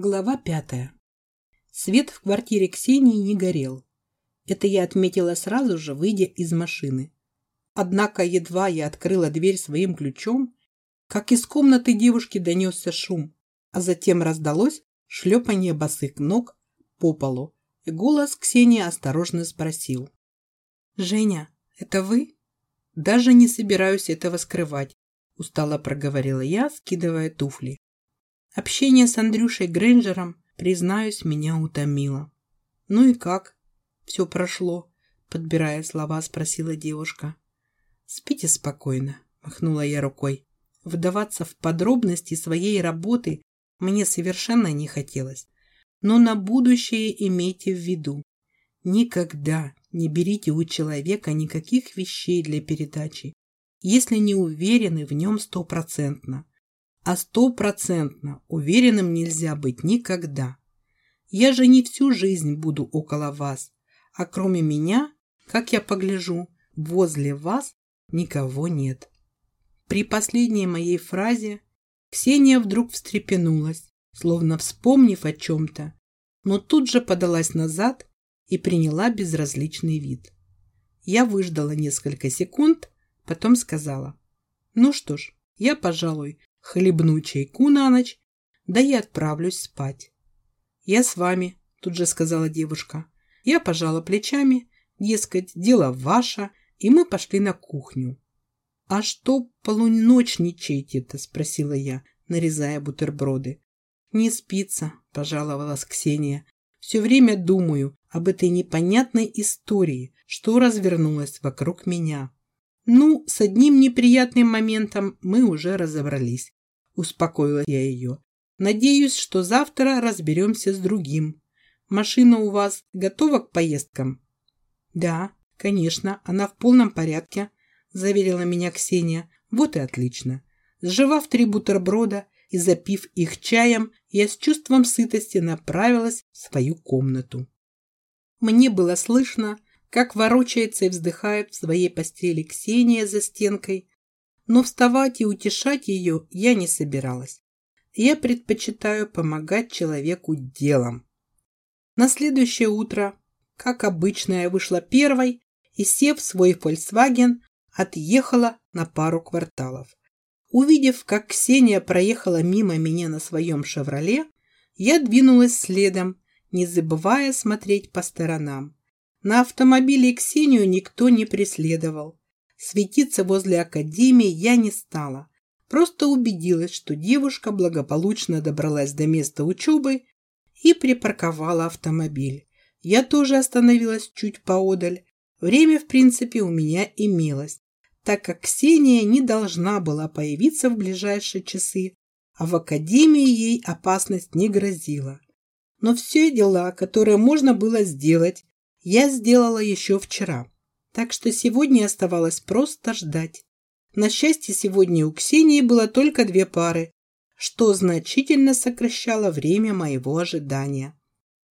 Глава пятая. Свет в квартире Ксении не горел. Это я отметила сразу же, выйдя из машины. Однако едва я открыла дверь своим ключом, как из комнаты девушки донесся шум, а затем раздалось шлепанье босых ног по полу, и голос Ксении осторожно спросил. «Женя, это вы?» «Даже не собираюсь этого скрывать», устало проговорила я, скидывая туфли. Общение с Андрюшей Грейнджером, признаюсь, меня утомило. «Ну и как?» «Все прошло», — подбирая слова, спросила девушка. «Спите спокойно», — махнула я рукой. Вдаваться в подробности своей работы мне совершенно не хотелось. Но на будущее имейте в виду. Никогда не берите у человека никаких вещей для передачи, если не уверены в нем стопроцентно а стопроцентно уверенным нельзя быть никогда. Я же не всю жизнь буду около вас, а кроме меня, как я погляжу, возле вас никого нет. При последней моей фразе Ксения вдруг встрепенулась, словно вспомнив о чем-то, но тут же подалась назад и приняла безразличный вид. Я выждала несколько секунд, потом сказала, «Ну что ж, я, пожалуй, хлебну чайку на ночь, да и отправлюсь спать. «Я с вами», – тут же сказала девушка. Я пожала плечами, дескать, дело ваше, и мы пошли на кухню. «А что полуночничаете-то?» – спросила я, нарезая бутерброды. «Не спится», – пожаловалась Ксения. «Все время думаю об этой непонятной истории, что развернулась вокруг меня». «Ну, с одним неприятным моментом мы уже разобрались успокоила я ее. Надеюсь, что завтра разберемся с другим. Машина у вас готова к поездкам? Да, конечно, она в полном порядке, заверила меня Ксения. Вот и отлично. Сживав три бутерброда и запив их чаем, я с чувством сытости направилась в свою комнату. Мне было слышно, как ворочается и вздыхает в своей постели Ксения за стенкой, но вставать и утешать ее я не собиралась. Я предпочитаю помогать человеку делом. На следующее утро, как обычно, я вышла первой и, сев в свой Volkswagen, отъехала на пару кварталов. Увидев, как Ксения проехала мимо меня на своем «Шевроле», я двинулась следом, не забывая смотреть по сторонам. На автомобиле Ксению никто не преследовал. Светиться возле академии я не стала. Просто убедилась, что девушка благополучно добралась до места учебы и припарковала автомобиль. Я тоже остановилась чуть поодаль. Время, в принципе, у меня имелось, так как Ксения не должна была появиться в ближайшие часы, а в академии ей опасность не грозила. Но все дела, которые можно было сделать, я сделала еще вчера. Так что сегодня оставалось просто ждать. На счастье, сегодня у Ксении было только две пары, что значительно сокращало время моего ожидания.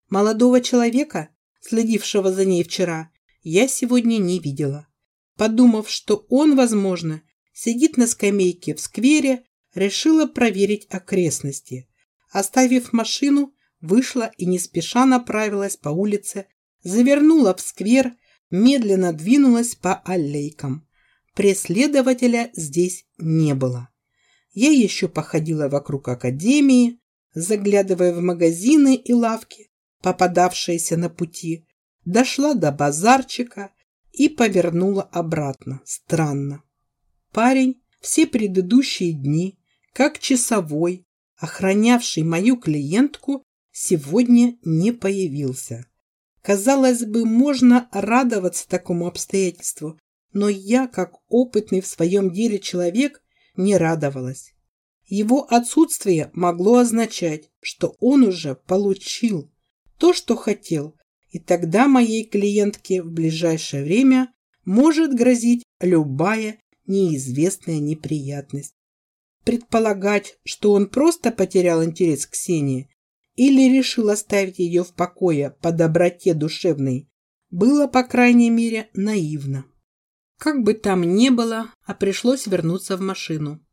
Молодого человека, следившего за ней вчера, я сегодня не видела. Подумав, что он, возможно, сидит на скамейке в сквере, решила проверить окрестности. Оставив машину, вышла и не спеша направилась по улице, завернула в сквер медленно двинулась по аллейкам. Преследователя здесь не было. Я еще походила вокруг академии, заглядывая в магазины и лавки, попадавшиеся на пути, дошла до базарчика и повернула обратно. Странно. Парень все предыдущие дни, как часовой, охранявший мою клиентку, сегодня не появился. Казалось бы, можно радоваться такому обстоятельству, но я, как опытный в своем деле человек, не радовалась. Его отсутствие могло означать, что он уже получил то, что хотел, и тогда моей клиентке в ближайшее время может грозить любая неизвестная неприятность. Предполагать, что он просто потерял интерес к Ксении, или решил оставить ее в покое по доброте душевной, было, по крайней мере, наивно. Как бы там ни было, а пришлось вернуться в машину.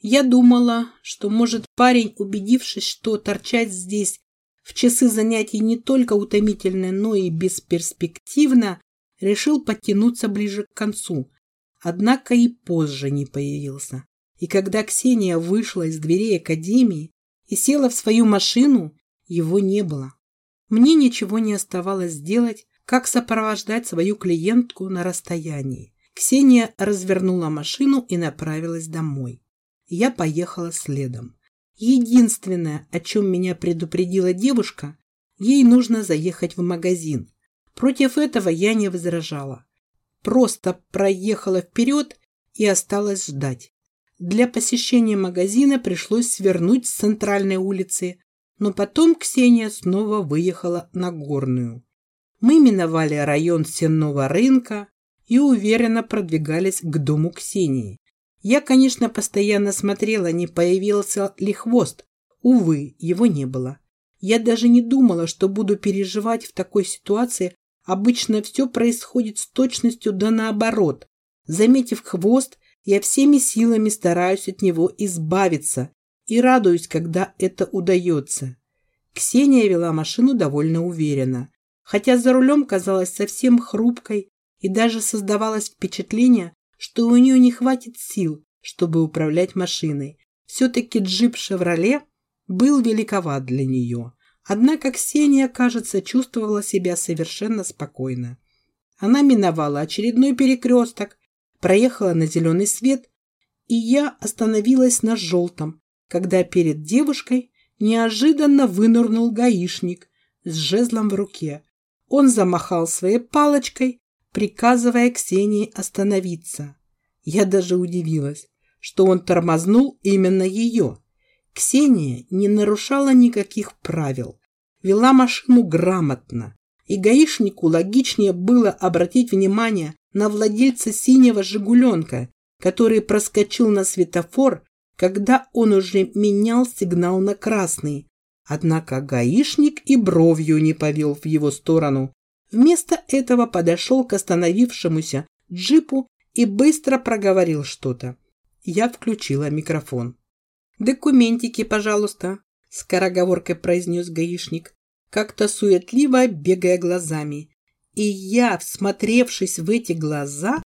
Я думала, что, может, парень, убедившись, что торчать здесь в часы занятий не только утомительно, но и бесперспективно, решил подтянуться ближе к концу. Однако и позже не появился. И когда Ксения вышла из дверей академии и села в свою машину, его не было. Мне ничего не оставалось сделать, как сопровождать свою клиентку на расстоянии. Ксения развернула машину и направилась домой. Я поехала следом. Единственное, о чем меня предупредила девушка, ей нужно заехать в магазин. Против этого я не возражала. Просто проехала вперед и осталась ждать. Для посещения магазина пришлось свернуть с центральной улицы, но потом Ксения снова выехала на Горную. Мы миновали район Сенного рынка и уверенно продвигались к дому Ксении. Я, конечно, постоянно смотрела, не появился ли хвост. Увы, его не было. Я даже не думала, что буду переживать в такой ситуации. Обычно все происходит с точностью да наоборот. Заметив хвост, я всеми силами стараюсь от него избавиться и радуюсь, когда это удается. Ксения вела машину довольно уверенно, хотя за рулем казалась совсем хрупкой и даже создавалось впечатление, что у нее не хватит сил, чтобы управлять машиной. Все-таки джип «Шевроле» был великоват для нее. Однако Ксения, кажется, чувствовала себя совершенно спокойно. Она миновала очередной перекресток, проехала на зеленый свет, и я остановилась на желтом, когда перед девушкой неожиданно вынырнул гаишник с жезлом в руке. Он замахал своей палочкой, приказывая Ксении остановиться. Я даже удивилась, что он тормознул именно ее. Ксения не нарушала никаких правил, вела машину грамотно, и гаишнику логичнее было обратить внимание на владельца синего «Жигуленка», который проскочил на светофор, когда он уже менял сигнал на красный. Однако гаишник и бровью не повел в его сторону, Вместо этого подошел к остановившемуся джипу и быстро проговорил что-то. Я включила микрофон. «Документики, пожалуйста», – скороговоркой произнес гаишник, как-то суетливо бегая глазами. И я, всмотревшись в эти глаза,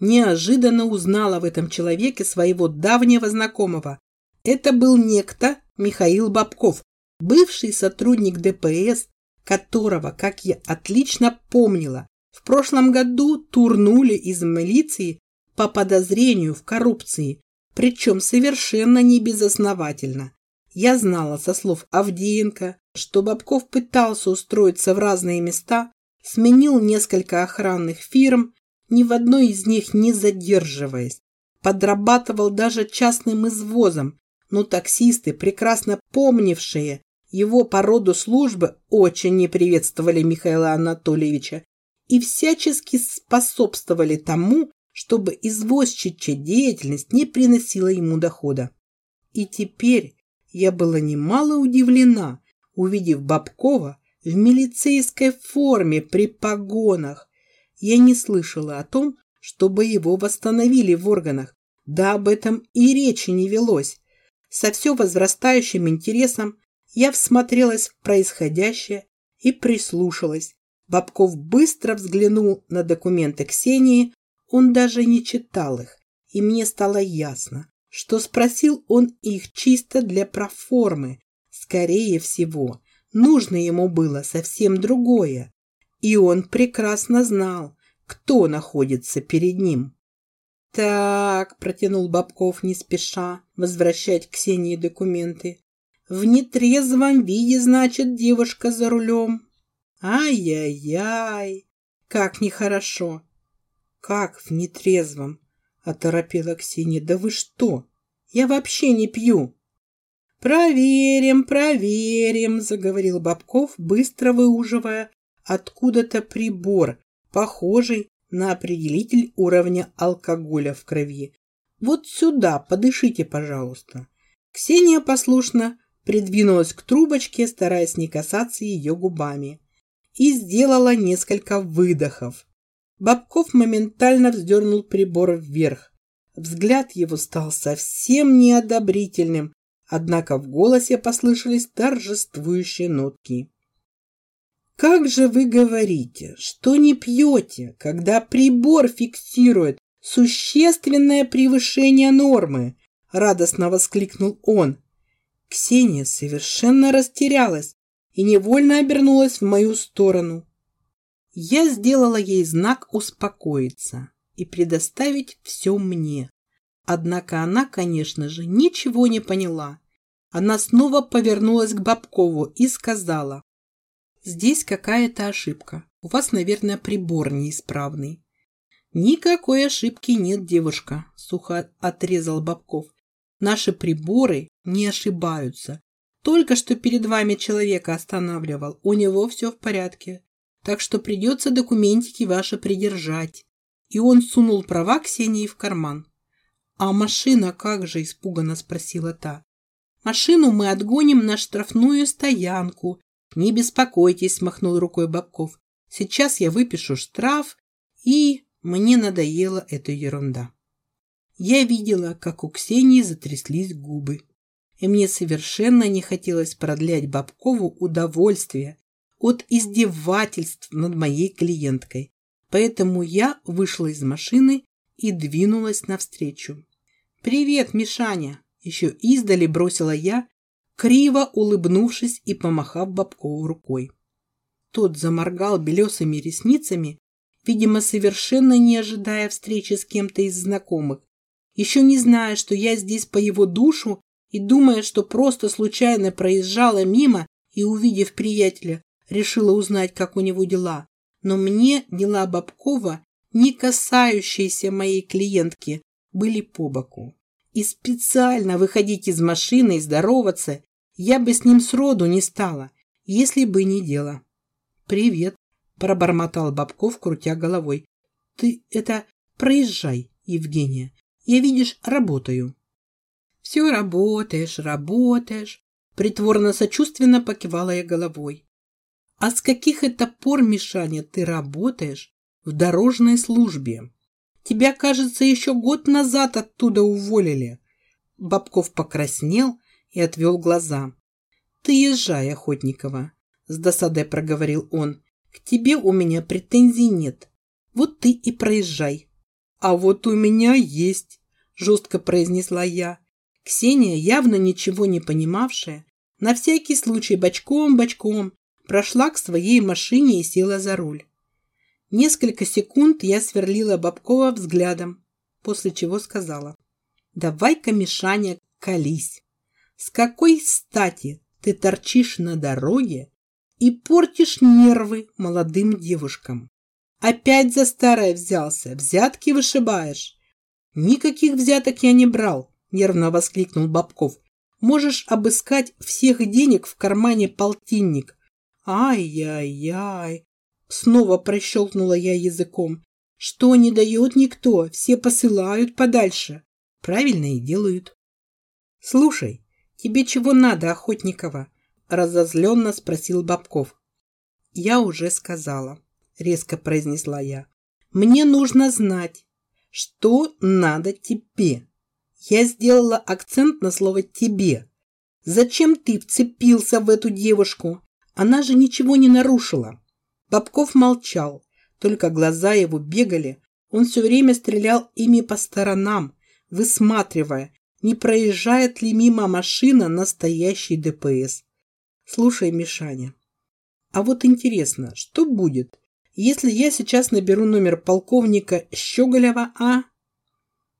неожиданно узнала в этом человеке своего давнего знакомого. Это был некто Михаил Бабков, бывший сотрудник ДПС, которого, как я отлично помнила, в прошлом году турнули из милиции по подозрению в коррупции, причем совершенно не безосновательно. Я знала со слов Авдеенко, что Бабков пытался устроиться в разные места, сменил несколько охранных фирм, ни в одной из них не задерживаясь, подрабатывал даже частным извозом, но таксисты, прекрасно помнившие его по роду службы очень не приветствовали Михаила Анатольевича и всячески способствовали тому, чтобы извозчичья деятельность не приносила ему дохода. И теперь я была немало удивлена, увидев Бабкова в милицейской форме при погонах. Я не слышала о том, чтобы его восстановили в органах, да об этом и речи не велось. Со все возрастающим интересом я всмотрелась в происходящее и прислушалась. Бабков быстро взглянул на документы Ксении, он даже не читал их, и мне стало ясно, что спросил он их чисто для проформы. Скорее всего, нужно ему было совсем другое, и он прекрасно знал, кто находится перед ним. «Так», — протянул Бабков не спеша возвращать Ксении документы, в нетрезвом виде, значит, девушка за рулем. Ай-яй-яй, как нехорошо. Как в нетрезвом? Оторопела Ксения. Да вы что? Я вообще не пью. Проверим, проверим, заговорил Бабков, быстро выуживая откуда-то прибор, похожий на определитель уровня алкоголя в крови. Вот сюда, подышите, пожалуйста. Ксения послушно придвинулась к трубочке, стараясь не касаться ее губами, и сделала несколько выдохов. Бабков моментально вздернул прибор вверх. Взгляд его стал совсем неодобрительным, однако в голосе послышались торжествующие нотки. «Как же вы говорите, что не пьете, когда прибор фиксирует существенное превышение нормы?» радостно воскликнул он. Ксения совершенно растерялась и невольно обернулась в мою сторону. Я сделала ей знак успокоиться и предоставить все мне. Однако она, конечно же, ничего не поняла. Она снова повернулась к Бабкову и сказала. «Здесь какая-то ошибка. У вас, наверное, прибор неисправный». «Никакой ошибки нет, девушка», – сухо отрезал Бабков. Наши приборы не ошибаются. Только что перед вами человека останавливал. У него все в порядке. Так что придется документики ваши придержать. И он сунул права Ксении в карман. «А машина как же?» – испуганно спросила та. «Машину мы отгоним на штрафную стоянку. Не беспокойтесь», – махнул рукой Бабков. «Сейчас я выпишу штраф, и мне надоела эта ерунда». Я видела, как у Ксении затряслись губы. И мне совершенно не хотелось продлять Бабкову удовольствие от издевательств над моей клиенткой. Поэтому я вышла из машины и двинулась навстречу. «Привет, Мишаня!» Еще издали бросила я, криво улыбнувшись и помахав Бабкову рукой. Тот заморгал белесыми ресницами, видимо, совершенно не ожидая встречи с кем-то из знакомых, еще не зная, что я здесь по его душу и думая, что просто случайно проезжала мимо и, увидев приятеля, решила узнать, как у него дела. Но мне дела Бабкова, не касающиеся моей клиентки, были по боку. И специально выходить из машины и здороваться я бы с ним сроду не стала, если бы не дело. «Привет», – пробормотал Бабков, крутя головой. «Ты это проезжай, Евгения. Я, видишь, работаю. Все работаешь, работаешь. Притворно-сочувственно покивала я головой. А с каких это пор, Мишаня, ты работаешь в дорожной службе? Тебя, кажется, еще год назад оттуда уволили. Бабков покраснел и отвел глаза. Ты езжай, Охотникова, с досадой проговорил он. К тебе у меня претензий нет. Вот ты и проезжай. «А вот у меня есть», – жестко произнесла я. Ксения, явно ничего не понимавшая, на всякий случай бочком-бочком прошла к своей машине и села за руль. Несколько секунд я сверлила Бабкова взглядом, после чего сказала. «Давай-ка, Мишаня, колись. С какой стати ты торчишь на дороге и портишь нервы молодым девушкам?» Опять за старое взялся, взятки вышибаешь. Никаких взяток я не брал, нервно воскликнул Бабков. Можешь обыскать всех денег в кармане полтинник. Ай-яй-яй. Снова прощелкнула я языком. Что не дает никто, все посылают подальше. Правильно и делают. Слушай, тебе чего надо, Охотникова? Разозленно спросил Бабков. Я уже сказала резко произнесла я. Мне нужно знать, что надо тебе. Я сделала акцент на слово «тебе». Зачем ты вцепился в эту девушку? Она же ничего не нарушила. Бабков молчал, только глаза его бегали. Он все время стрелял ими по сторонам, высматривая, не проезжает ли мимо машина настоящий ДПС. Слушай, Мишаня, а вот интересно, что будет, если я сейчас наберу номер полковника Щеголева А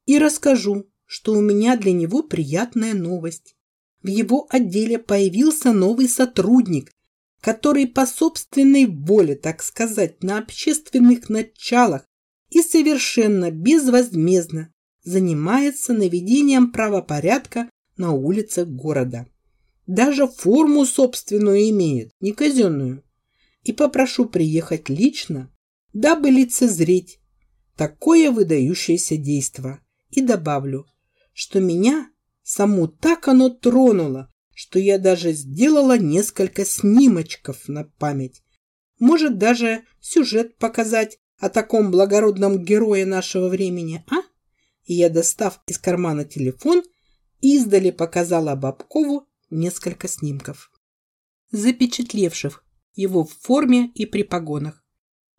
и расскажу, что у меня для него приятная новость. В его отделе появился новый сотрудник, который по собственной воле, так сказать, на общественных началах и совершенно безвозмездно занимается наведением правопорядка на улицах города. Даже форму собственную имеет, не казенную и попрошу приехать лично, дабы лицезреть такое выдающееся действо. И добавлю, что меня саму так оно тронуло, что я даже сделала несколько снимочков на память. Может, даже сюжет показать о таком благородном герое нашего времени, а? И я, достав из кармана телефон, издали показала Бабкову несколько снимков, запечатлевших его в форме и при погонах.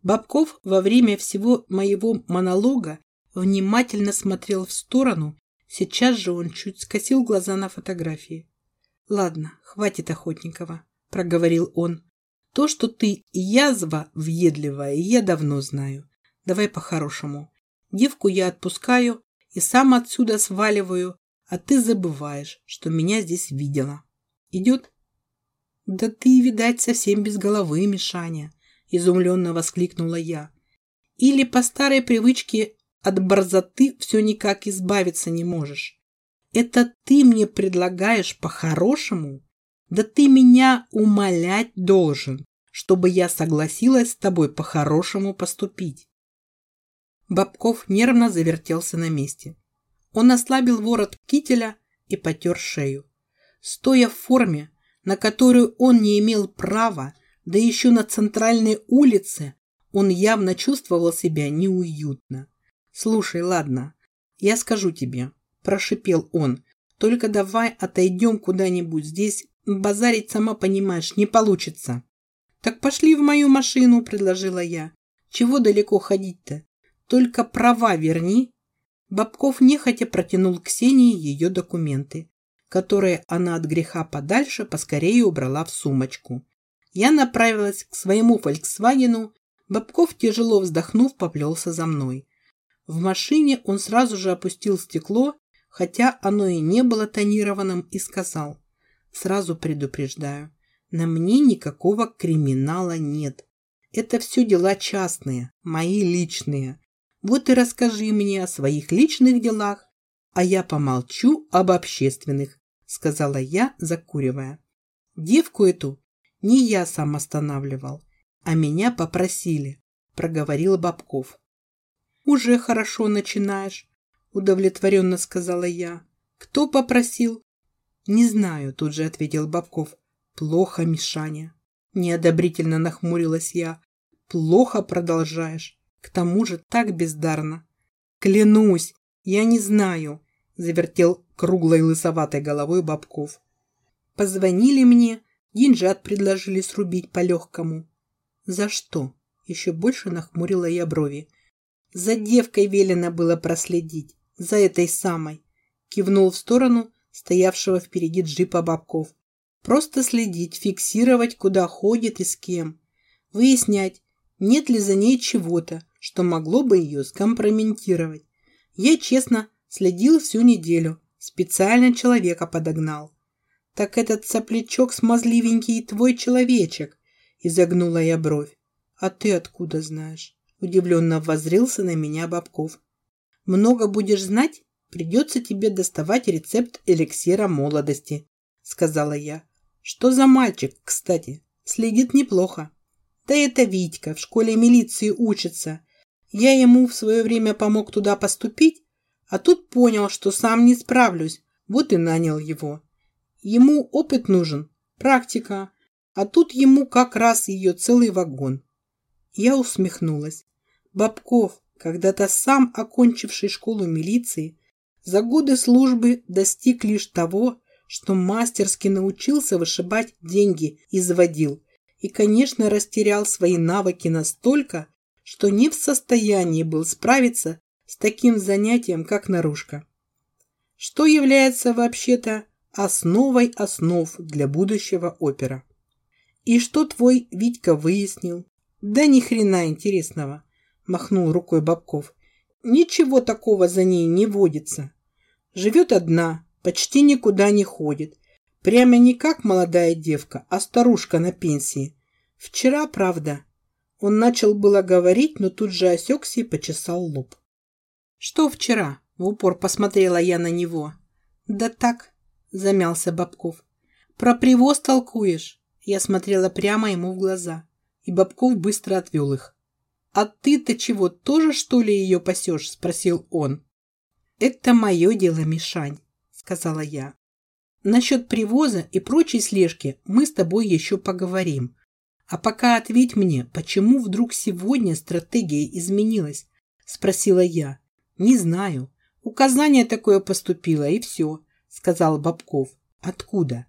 Бабков во время всего моего монолога внимательно смотрел в сторону, сейчас же он чуть скосил глаза на фотографии. «Ладно, хватит Охотникова», — проговорил он. «То, что ты язва въедливая, я давно знаю. Давай по-хорошему. Девку я отпускаю и сам отсюда сваливаю, а ты забываешь, что меня здесь видела. Идет?» «Да ты, видать, совсем без головы, Мишаня», — изумленно воскликнула я. «Или по старой привычке от борзоты все никак избавиться не можешь. Это ты мне предлагаешь по-хорошему? Да ты меня умолять должен, чтобы я согласилась с тобой по-хорошему поступить. Бабков нервно завертелся на месте. Он ослабил ворот кителя и потер шею. Стоя в форме, на которую он не имел права, да еще на центральной улице, он явно чувствовал себя неуютно. «Слушай, ладно, я скажу тебе, прошипел он. Только давай отойдем куда-нибудь. Здесь базарить, сама понимаешь, не получится. Так пошли в мою машину, предложила я. Чего далеко ходить-то? Только права верни. Бабков нехотя протянул Ксении ее документы, которые она от греха подальше поскорее убрала в сумочку. Я направилась к своему «Фольксвагену». Бабков, тяжело вздохнув, поплелся за мной. В машине он сразу же опустил стекло хотя оно и не было тонированным, и сказал, «Сразу предупреждаю, на мне никакого криминала нет. Это все дела частные, мои личные. Вот и расскажи мне о своих личных делах, а я помолчу об общественных», сказала я, закуривая. «Девку эту не я сам останавливал, а меня попросили», проговорил Бабков. «Уже хорошо начинаешь удовлетворенно сказала я. Кто попросил? Не знаю, тут же ответил Бабков. Плохо, Мишаня. Неодобрительно нахмурилась я. Плохо продолжаешь. К тому же так бездарно. Клянусь, я не знаю, завертел круглой лысоватой головой Бабков. Позвонили мне, деньжат предложили срубить по-легкому. За что? Еще больше нахмурила я брови. За девкой велено было проследить за этой самой. Кивнул в сторону стоявшего впереди джипа Бабков. Просто следить, фиксировать, куда ходит и с кем. Выяснять, нет ли за ней чего-то, что могло бы ее скомпрометировать. Я, честно, следил всю неделю. Специально человека подогнал. «Так этот соплячок смазливенький твой человечек», – изогнула я бровь. «А ты откуда знаешь?» – удивленно воззрился на меня Бабков. Много будешь знать, придется тебе доставать рецепт эликсира молодости, сказала я. Что за мальчик, кстати? Следит неплохо. Да это Витька, в школе милиции учится. Я ему в свое время помог туда поступить, а тут понял, что сам не справлюсь, вот и нанял его. Ему опыт нужен, практика, а тут ему как раз ее целый вагон. Я усмехнулась. Бабков, когда-то сам окончивший школу милиции, за годы службы достиг лишь того, что мастерски научился вышибать деньги и заводил, и, конечно, растерял свои навыки настолько, что не в состоянии был справиться с таким занятием, как наружка. Что является вообще-то основой основ для будущего опера. И что твой Витька выяснил? Да ни хрена интересного махнул рукой Бабков. Ничего такого за ней не водится. Живет одна, почти никуда не ходит. Прямо не как молодая девка, а старушка на пенсии. Вчера, правда. Он начал было говорить, но тут же осекся и почесал лоб. Что вчера? В упор посмотрела я на него. Да так, замялся Бабков. Про привоз толкуешь? Я смотрела прямо ему в глаза, и Бабков быстро отвел их. «А ты-то чего, тоже, что ли, ее пасешь?» – спросил он. «Это мое дело, Мишань», – сказала я. «Насчет привоза и прочей слежки мы с тобой еще поговорим. А пока ответь мне, почему вдруг сегодня стратегия изменилась?» – спросила я. «Не знаю. Указание такое поступило, и все, сказал Бабков. Откуда?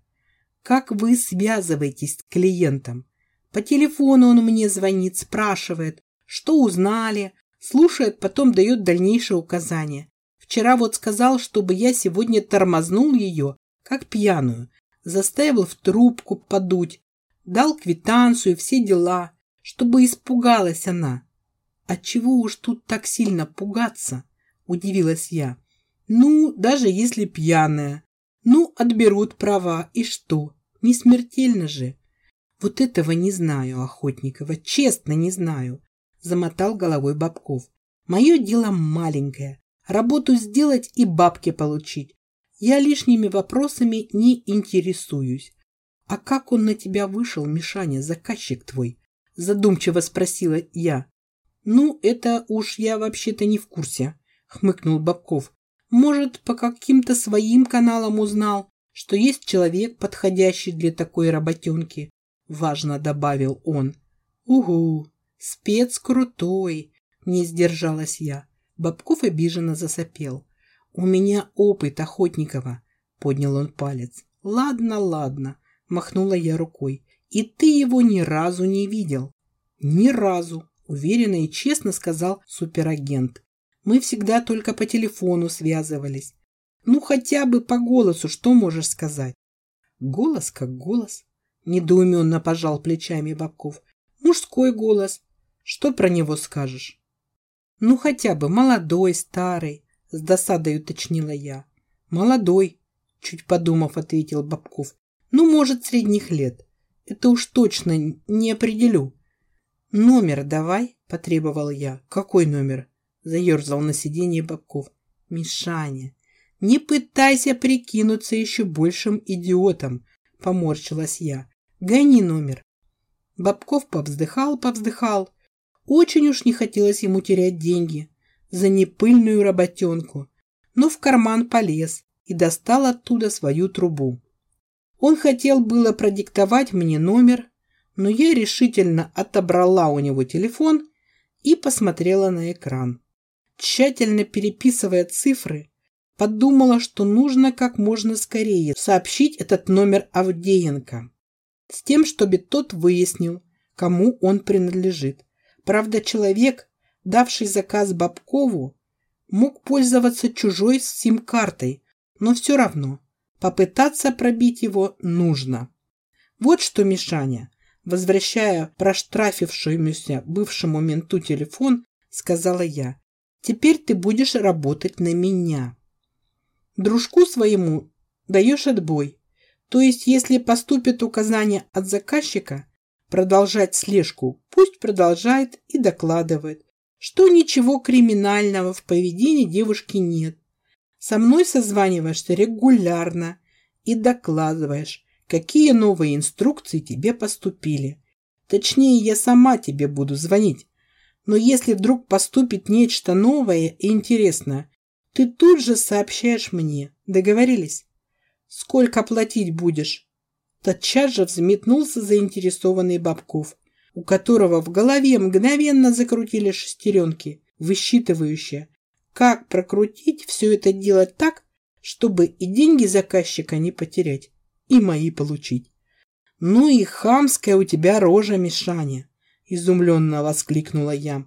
Как вы связываетесь с клиентом? По телефону он мне звонит, спрашивает, что узнали, слушает, потом дает дальнейшие указания. Вчера вот сказал, чтобы я сегодня тормознул ее, как пьяную, заставил в трубку подуть, дал квитанцию и все дела, чтобы испугалась она. Отчего уж тут так сильно пугаться? Удивилась я. Ну, даже если пьяная. Ну, отберут права, и что? Не смертельно же. Вот этого не знаю, Охотникова, честно не знаю. Замотал головой Бабков. Мое дело маленькое. Работу сделать и бабки получить. Я лишними вопросами не интересуюсь. А как он на тебя вышел, Мишаня, заказчик твой? Задумчиво спросила я. Ну, это уж я вообще-то не в курсе, хмыкнул Бабков. Может, по каким-то своим каналам узнал, что есть человек, подходящий для такой работенки. Важно добавил он. Угу, спец крутой, не сдержалась я. Бабков обиженно засопел. «У меня опыт Охотникова», — поднял он палец. «Ладно, ладно», — махнула я рукой. «И ты его ни разу не видел?» «Ни разу», — уверенно и честно сказал суперагент. «Мы всегда только по телефону связывались. Ну, хотя бы по голосу что можешь сказать?» «Голос как голос», — недоуменно пожал плечами Бабков. «Мужской голос. Что про него скажешь?» «Ну, хотя бы молодой, старый. С досадой уточнила я. Молодой, чуть подумав, ответил Бабков. Ну, может, средних лет. Это уж точно не определю. Номер давай, потребовал я. Какой номер? Заерзал на сиденье Бабков. Мишаня, не пытайся прикинуться еще большим идиотом, поморщилась я. Гони номер. Бабков повздыхал, повздыхал. Очень уж не хотелось ему терять деньги за непыльную работенку, но в карман полез и достал оттуда свою трубу. Он хотел было продиктовать мне номер, но я решительно отобрала у него телефон и посмотрела на экран. Тщательно переписывая цифры, подумала, что нужно как можно скорее сообщить этот номер Авдеенко, с тем, чтобы тот выяснил, кому он принадлежит. Правда, человек, давший заказ Бабкову, мог пользоваться чужой сим-картой, но все равно попытаться пробить его нужно. Вот что, Мишаня, возвращая проштрафившемуся бывшему менту телефон, сказала я, теперь ты будешь работать на меня. Дружку своему даешь отбой. То есть, если поступит указание от заказчика продолжать слежку, пусть продолжает и докладывает что ничего криминального в поведении девушки нет. Со мной созваниваешься регулярно и докладываешь, какие новые инструкции тебе поступили. Точнее, я сама тебе буду звонить. Но если вдруг поступит нечто новое и интересное, ты тут же сообщаешь мне. Договорились? Сколько платить будешь? Тотчас же взметнулся заинтересованный Бабков у которого в голове мгновенно закрутили шестеренки, высчитывающие, как прокрутить все это дело так, чтобы и деньги заказчика не потерять, и мои получить. «Ну и хамская у тебя рожа, Мишаня!» – изумленно воскликнула я.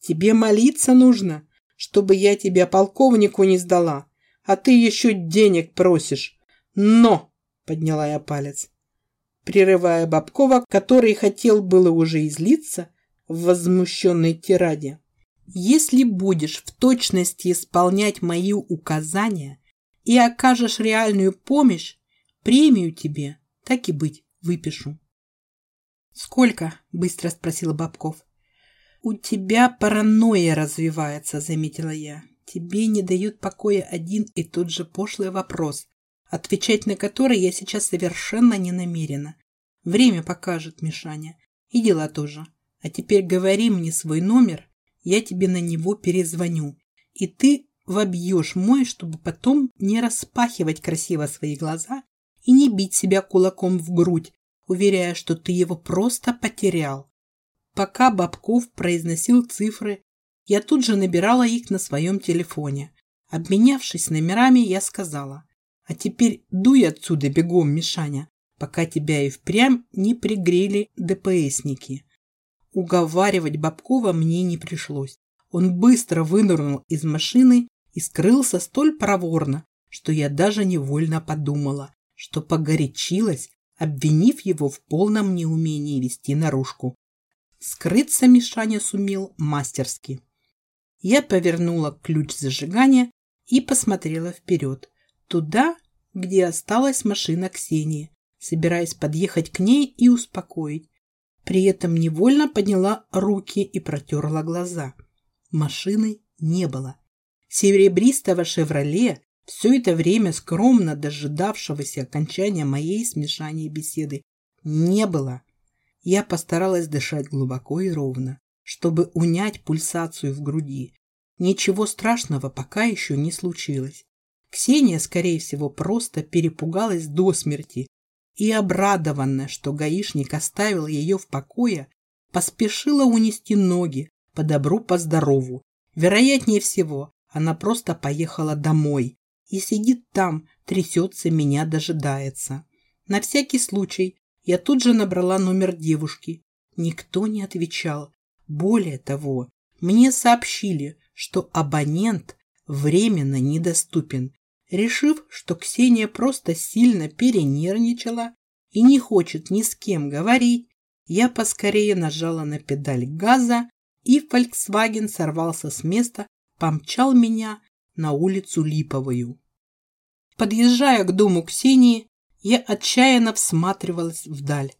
«Тебе молиться нужно, чтобы я тебя полковнику не сдала, а ты еще денег просишь. Но!» – подняла я палец прерывая Бабкова, который хотел было уже излиться в возмущенной тираде. «Если будешь в точности исполнять мои указания и окажешь реальную помощь, премию тебе, так и быть, выпишу». «Сколько?» – быстро спросил Бабков. «У тебя паранойя развивается», – заметила я. «Тебе не дает покоя один и тот же пошлый вопрос, отвечать на который я сейчас совершенно не намерена. Время покажет, Мишаня. И дела тоже. А теперь говори мне свой номер, я тебе на него перезвоню. И ты вобьешь мой, чтобы потом не распахивать красиво свои глаза и не бить себя кулаком в грудь, уверяя, что ты его просто потерял. Пока Бабков произносил цифры, я тут же набирала их на своем телефоне, Обменявшись номерами, я сказала, «А теперь дуй отсюда бегом, Мишаня, пока тебя и впрямь не пригрели ДПСники». Уговаривать Бабкова мне не пришлось. Он быстро вынырнул из машины и скрылся столь проворно, что я даже невольно подумала, что погорячилась, обвинив его в полном неумении вести наружку. Скрыться Мишаня сумел мастерски. Я повернула ключ зажигания и посмотрела вперед, туда, где осталась машина Ксении, собираясь подъехать к ней и успокоить. При этом невольно подняла руки и протерла глаза. Машины не было. Серебристого «Шевроле», все это время скромно дожидавшегося окончания моей смешания беседы, не было. Я постаралась дышать глубоко и ровно, чтобы унять пульсацию в груди. Ничего страшного пока еще не случилось. Ксения, скорее всего, просто перепугалась до смерти и, обрадованная, что гаишник оставил ее в покое, поспешила унести ноги по добру, по здорову. Вероятнее всего, она просто поехала домой и сидит там, трясется, меня дожидается. На всякий случай я тут же набрала номер девушки. Никто не отвечал. Более того, мне сообщили, что абонент временно недоступен, решив, что Ксения просто сильно перенервничала и не хочет ни с кем говорить, я поскорее нажала на педаль газа, и Volkswagen сорвался с места помчал меня на улицу Липовую. Подъезжая к дому Ксении, я отчаянно всматривалась вдаль.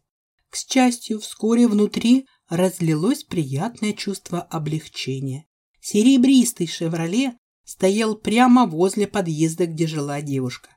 К счастью, вскоре внутри разлилось приятное чувство облегчения. Серебристый «Шевроле» стоял прямо возле подъезда, где жила девушка.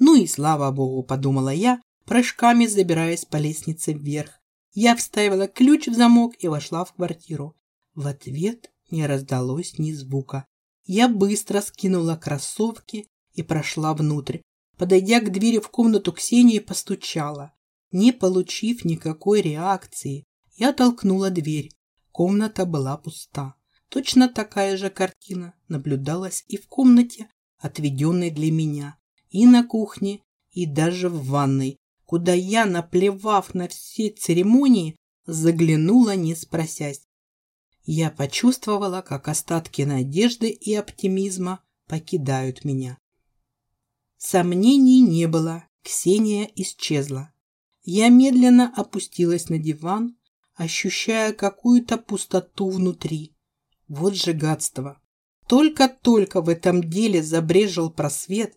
Ну и слава богу, подумала я, прыжками забираясь по лестнице вверх. Я вставила ключ в замок и вошла в квартиру. В ответ не раздалось ни звука. Я быстро скинула кроссовки и прошла внутрь. Подойдя к двери в комнату Ксении, постучала. Не получив никакой реакции, я толкнула дверь. Комната была пуста. Точно такая же картина наблюдалась и в комнате, отведенной для меня, и на кухне, и даже в ванной, куда я, наплевав на все церемонии, заглянула, не спросясь. Я почувствовала, как остатки надежды и оптимизма покидают меня. Сомнений не было, Ксения исчезла. Я медленно опустилась на диван, ощущая какую-то пустоту внутри. Вот же гадство. Только-только в этом деле забрежил просвет,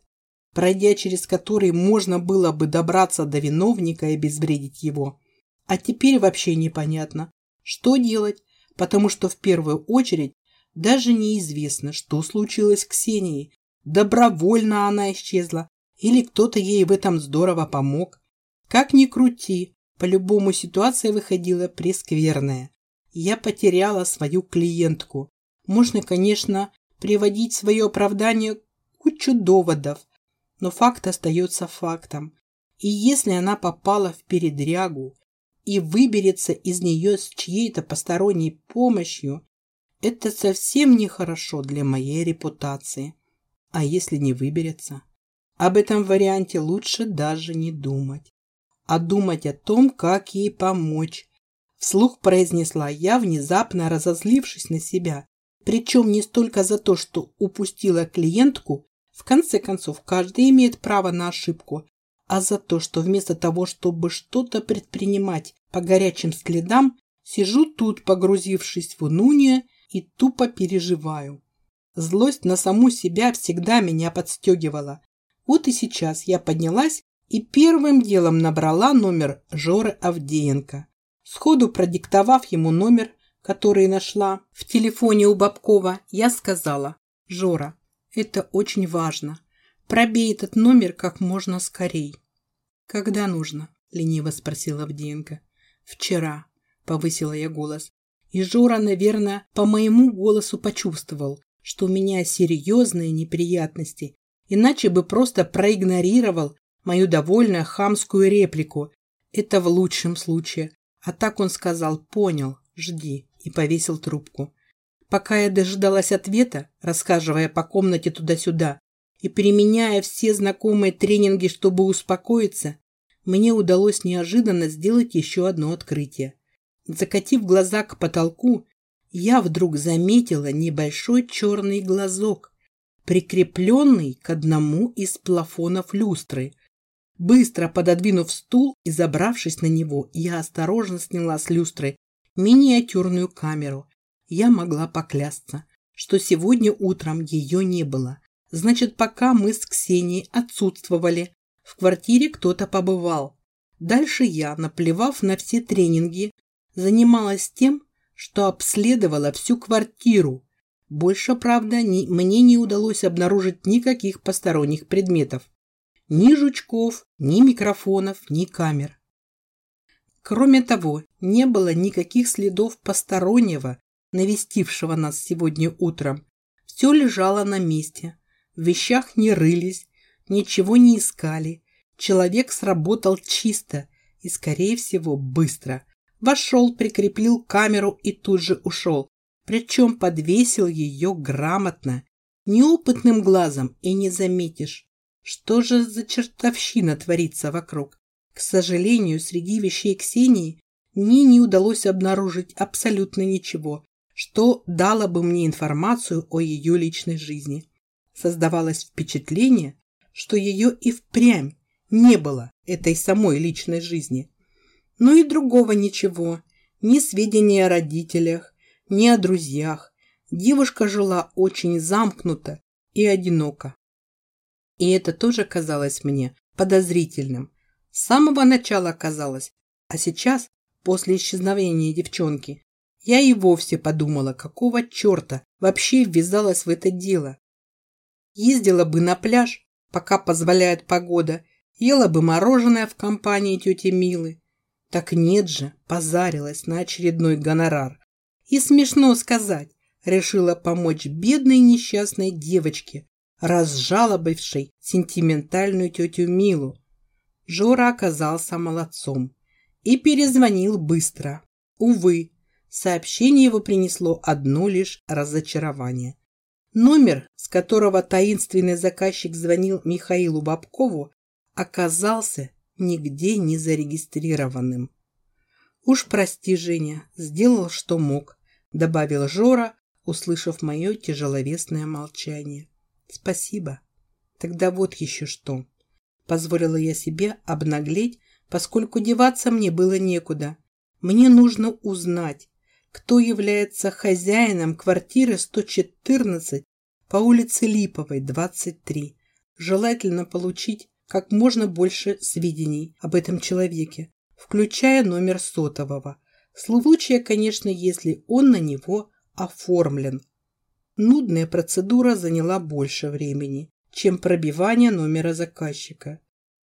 пройдя через который можно было бы добраться до виновника и обезвредить его. А теперь вообще непонятно, что делать, потому что в первую очередь даже неизвестно, что случилось с Ксенией. Добровольно она исчезла или кто-то ей в этом здорово помог. Как ни крути, по-любому ситуация выходила прескверная. Я потеряла свою клиентку. Можно, конечно, приводить свое оправдание кучу доводов, но факт остается фактом. И если она попала в передрягу, и выберется из нее с чьей-то посторонней помощью, это совсем нехорошо для моей репутации. А если не выберется? Об этом варианте лучше даже не думать, а думать о том, как ей помочь. Вслух произнесла я, внезапно разозлившись на себя. Причем не столько за то, что упустила клиентку, в конце концов, каждый имеет право на ошибку, а за то, что вместо того, чтобы что-то предпринимать по горячим следам, сижу тут, погрузившись в уныние и тупо переживаю. Злость на саму себя всегда меня подстегивала. Вот и сейчас я поднялась и первым делом набрала номер Жоры Авдеенко. Сходу продиктовав ему номер, который нашла в телефоне у Бабкова, я сказала, «Жора, это очень важно. Пробей этот номер как можно скорей». «Когда нужно?» – лениво спросила Авдеенко. «Вчера», – повысила я голос. И Жора, наверное, по моему голосу почувствовал, что у меня серьезные неприятности, иначе бы просто проигнорировал мою довольно хамскую реплику. Это в лучшем случае. А так он сказал «понял, жди» и повесил трубку. Пока я дожидалась ответа, расхаживая по комнате туда-сюда и применяя все знакомые тренинги, чтобы успокоиться, мне удалось неожиданно сделать еще одно открытие. Закатив глаза к потолку, я вдруг заметила небольшой черный глазок, прикрепленный к одному из плафонов люстры. Быстро пододвинув стул и забравшись на него, я осторожно сняла с люстры миниатюрную камеру. Я могла поклясться, что сегодня утром ее не было. Значит, пока мы с Ксенией отсутствовали, в квартире кто-то побывал. Дальше я, наплевав на все тренинги, занималась тем, что обследовала всю квартиру. Больше, правда, ни, мне не удалось обнаружить никаких посторонних предметов. Ни жучков, ни микрофонов, ни камер. Кроме того, не было никаких следов постороннего, навестившего нас сегодня утром. Все лежало на месте. В вещах не рылись, ничего не искали. Человек сработал чисто и, скорее всего, быстро. Вошел, прикрепил камеру и тут же ушел. Причем подвесил ее грамотно. Неопытным глазом и не заметишь, что же за чертовщина творится вокруг. К сожалению, среди вещей Ксении мне не удалось обнаружить абсолютно ничего, что дало бы мне информацию о ее личной жизни. Создавалось впечатление, что ее и впрямь не было, этой самой личной жизни. Но и другого ничего, ни сведений о родителях, ни о друзьях. Девушка жила очень замкнуто и одиноко. И это тоже казалось мне подозрительным. С самого начала казалось, а сейчас, после исчезновения девчонки, я и вовсе подумала, какого черта вообще ввязалась в это дело. Ездила бы на пляж, пока позволяет погода, ела бы мороженое в компании тети Милы. Так нет же, позарилась на очередной гонорар. И смешно сказать, решила помочь бедной несчастной девочке, разжалобившей сентиментальную тетю Милу. Жора оказался молодцом и перезвонил быстро. Увы, сообщение его принесло одно лишь разочарование. Номер, с которого таинственный заказчик звонил Михаилу Бабкову, оказался нигде не зарегистрированным. «Уж прости, Женя, сделал, что мог», – добавил Жора, услышав мое тяжеловесное молчание. «Спасибо. Тогда вот еще что». Позволила я себе обнаглеть, поскольку деваться мне было некуда. Мне нужно узнать, кто является хозяином квартиры 114 по улице Липовой, 23. Желательно получить как можно больше сведений об этом человеке, включая номер сотового. Случая, конечно, если он на него оформлен. Нудная процедура заняла больше времени, чем пробивание номера заказчика.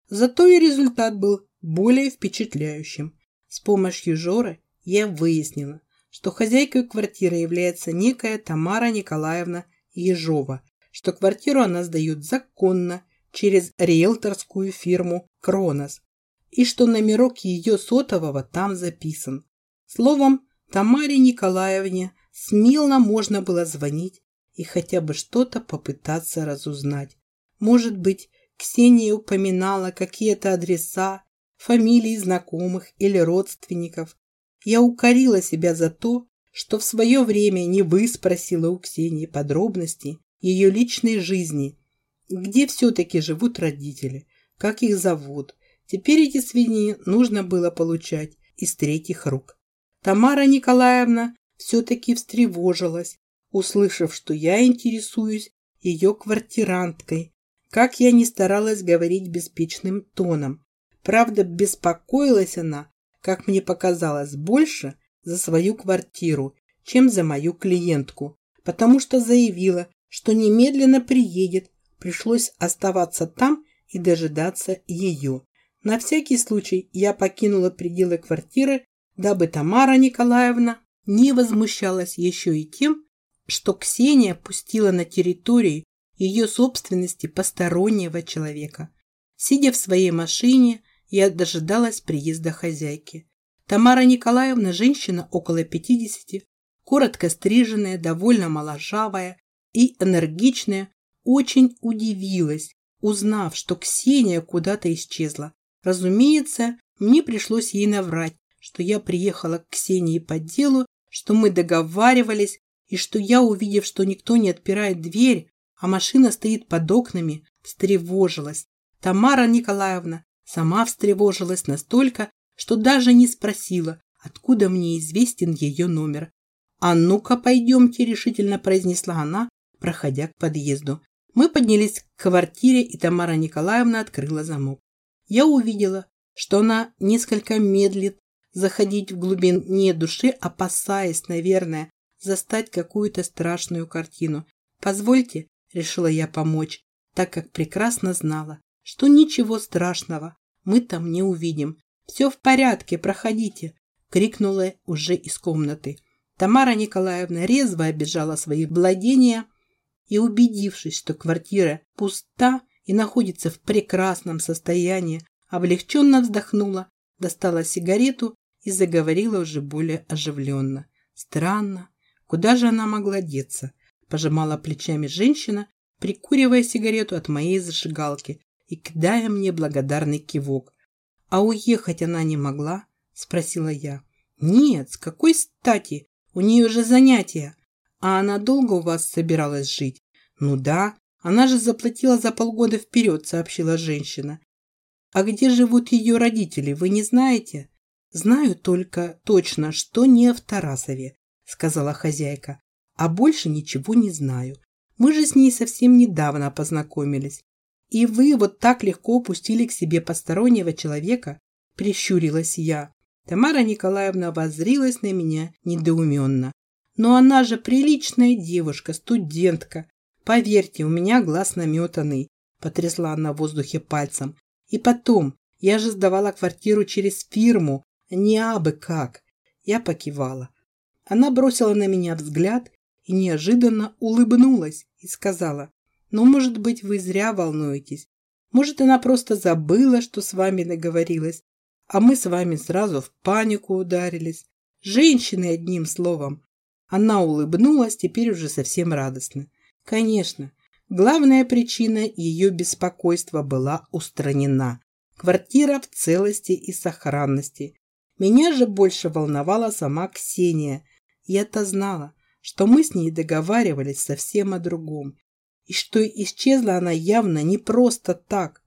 Зато и результат был более впечатляющим. С помощью Жоры я выяснила, что хозяйкой квартиры является некая Тамара Николаевна Ежова, что квартиру она сдает законно через риэлторскую фирму «Кронос», и что номерок ее сотового там записан. Словом, Тамаре Николаевне смело можно было звонить и хотя бы что-то попытаться разузнать. Может быть, Ксения упоминала какие-то адреса, фамилии знакомых или родственников. Я укорила себя за то, что в свое время не выспросила у Ксении подробности ее личной жизни, где все-таки живут родители, как их зовут. Теперь эти сведения нужно было получать из третьих рук. Тамара Николаевна все-таки встревожилась, услышав, что я интересуюсь ее квартиранткой. Как я не старалась говорить беспечным тоном. Правда, беспокоилась она, как мне показалось, больше за свою квартиру, чем за мою клиентку, потому что заявила, что немедленно приедет, пришлось оставаться там и дожидаться ее. На всякий случай я покинула пределы квартиры, дабы Тамара Николаевна не возмущалась еще и тем, что Ксения пустила на территорию ее собственности постороннего человека. Сидя в своей машине, я дожидалась приезда хозяйки. Тамара Николаевна, женщина около 50, коротко стриженная, довольно моложавая и энергичная, очень удивилась, узнав, что Ксения куда-то исчезла. Разумеется, мне пришлось ей наврать, что я приехала к Ксении по делу, что мы договаривались, и что я, увидев, что никто не отпирает дверь, а машина стоит под окнами, встревожилась. Тамара Николаевна сама встревожилась настолько, что даже не спросила, откуда мне известен ее номер. «А ну-ка, пойдемте», – решительно произнесла она, проходя к подъезду. Мы поднялись к квартире, и Тамара Николаевна открыла замок. Я увидела, что она несколько медлит заходить в глубине души, опасаясь, наверное, застать какую-то страшную картину. «Позвольте», – решила я помочь, так как прекрасно знала, что ничего страшного мы там не увидим. «Все в порядке, проходите», – крикнула уже из комнаты. Тамара Николаевна резво обижала свои владения и, убедившись, что квартира пуста и находится в прекрасном состоянии, облегченно вздохнула, достала сигарету и заговорила уже более оживленно. Странно, куда же она могла деться? Пожимала плечами женщина, прикуривая сигарету от моей зажигалки и кидая мне благодарный кивок. «А уехать она не могла?» – спросила я. «Нет, с какой стати? У нее же занятия. А она долго у вас собиралась жить?» «Ну да, она же заплатила за полгода вперед», – сообщила женщина. «А где живут ее родители, вы не знаете?» «Знаю только точно, что не в Тарасове», – сказала хозяйка. «А больше ничего не знаю. Мы же с ней совсем недавно познакомились. И вы вот так легко пустили к себе постороннего человека?» – прищурилась я. Тамара Николаевна воззрилась на меня недоуменно. «Но она же приличная девушка, студентка. Поверьте, у меня глаз наметанный», – потрясла она в воздухе пальцем. «И потом, я же сдавала квартиру через фирму, не абы как. Я покивала. Она бросила на меня взгляд и неожиданно улыбнулась и сказала, «Ну, может быть, вы зря волнуетесь. Может, она просто забыла, что с вами договорилась, а мы с вами сразу в панику ударились. Женщины, одним словом». Она улыбнулась, теперь уже совсем радостно. Конечно, главная причина ее беспокойства была устранена. Квартира в целости и сохранности. Меня же больше волновала сама Ксения. Я-то знала, что мы с ней договаривались совсем о другом, и что исчезла она явно не просто так.